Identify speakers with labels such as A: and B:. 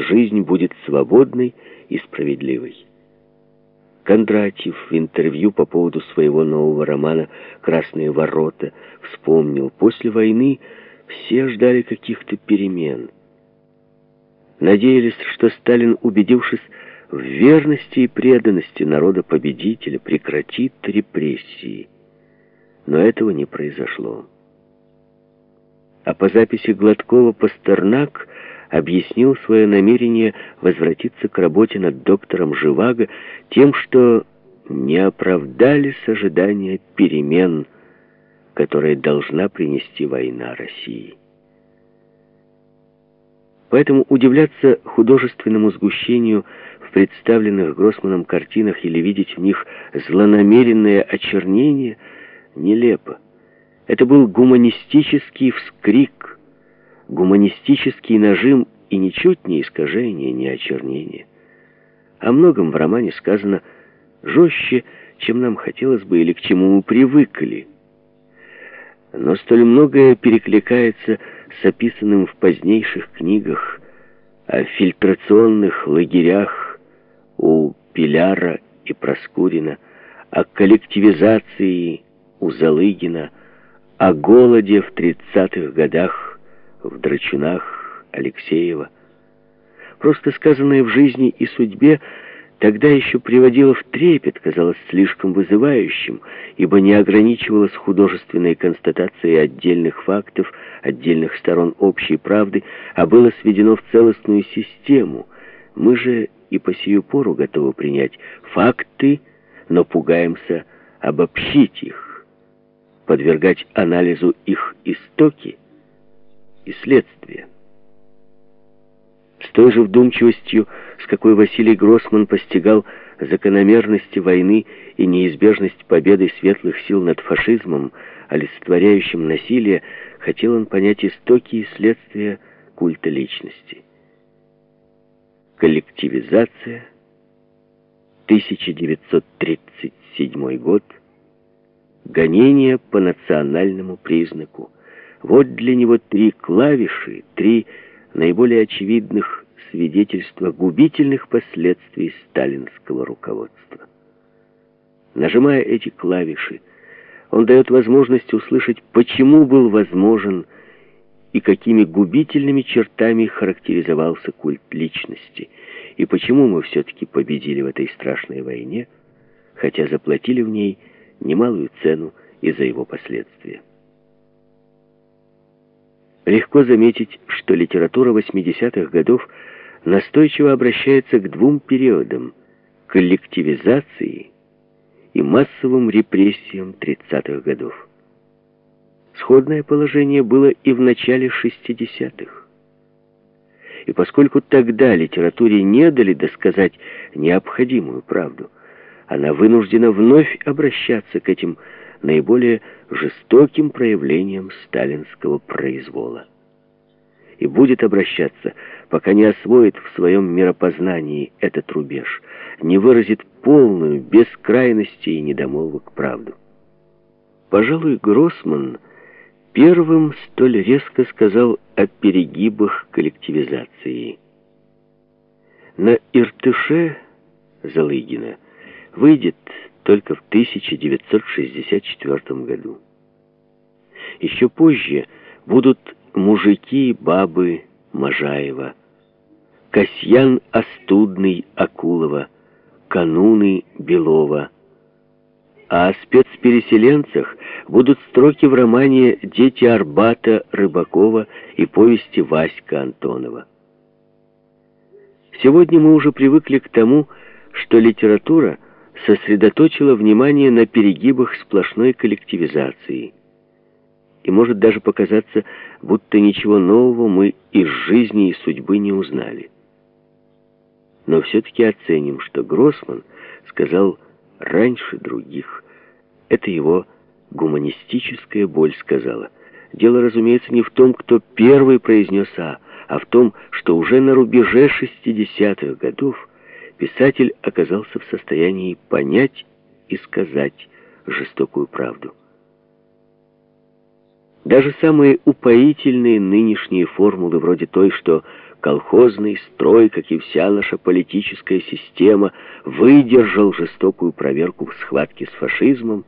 A: жизнь будет свободной и справедливой. Кондратьев в интервью по поводу своего нового романа «Красные ворота» вспомнил, после войны все ждали каких-то перемен. Надеялись, что Сталин, убедившись в верности и преданности народа-победителя, прекратит репрессии. Но этого не произошло. А по записи Гладкова Пастернак объяснил свое намерение возвратиться к работе над доктором Живаго тем, что не оправдались ожидания перемен, которые должна принести война России. Поэтому удивляться художественному сгущению в представленных Гроссманом картинах или видеть в них злонамеренное очернение нелепо. Это был гуманистический вскрик, гуманистический нажим и ничуть не искажение, не очернение. О многом в романе сказано жестче, чем нам хотелось бы или к чему мы привыкли. Но столь многое перекликается с описанным в позднейших книгах о фильтрационных лагерях у Пиляра и Проскурина, о коллективизации у Залыгина, о голоде в 30-х годах в Драчунах Алексеева. Просто сказанное в жизни и судьбе тогда еще приводило в трепет, казалось слишком вызывающим, ибо не ограничивалось художественной констатацией отдельных фактов, отдельных сторон общей правды, а было сведено в целостную систему. Мы же и по сию пору готовы принять факты, но пугаемся обобщить их, подвергать анализу их истоки и следствия. С той же вдумчивостью, с какой Василий Гроссман постигал закономерности войны и неизбежность победы светлых сил над фашизмом, олицетворяющим насилие, хотел он понять истоки и следствия культа личности. Коллективизация, 1937 год, гонение по национальному признаку. Вот для него три клавиши, три наиболее очевидных свидетельства губительных последствий сталинского руководства. Нажимая эти клавиши, он дает возможность услышать, почему был возможен и какими губительными чертами характеризовался культ личности, и почему мы все-таки победили в этой страшной войне, хотя заплатили в ней немалую цену из-за его последствия. Легко заметить, что литература 80-х годов настойчиво обращается к двум периодам – коллективизации и массовым репрессиям 30-х годов. Сходное положение было и в начале 60-х. И поскольку тогда литературе не дали досказать необходимую правду, она вынуждена вновь обращаться к этим наиболее жестоким проявлением сталинского произвола. И будет обращаться, пока не освоит в своем миропознании этот рубеж, не выразит полную, без крайностей и недомолвок правду. Пожалуй, Гроссман первым столь резко сказал о перегибах коллективизации. На Иртыше Залыгина выйдет только в 1964 году. Еще позже будут мужики бабы Можаева, Касьян Остудный Акулова, Кануны Белова. А о спецпереселенцах будут строки в романе «Дети Арбата» Рыбакова и повести Васька Антонова. Сегодня мы уже привыкли к тому, что литература — сосредоточила внимание на перегибах сплошной коллективизации. И может даже показаться, будто ничего нового мы из жизни и судьбы не узнали. Но все-таки оценим, что Гроссман сказал раньше других. Это его гуманистическая боль сказала. Дело, разумеется, не в том, кто первый произнес «а», а в том, что уже на рубеже 60-х годов писатель оказался в состоянии понять и сказать жестокую правду. Даже самые упоительные нынешние формулы, вроде той, что колхозный строй, как и вся наша политическая система, выдержал жестокую проверку в схватке с фашизмом,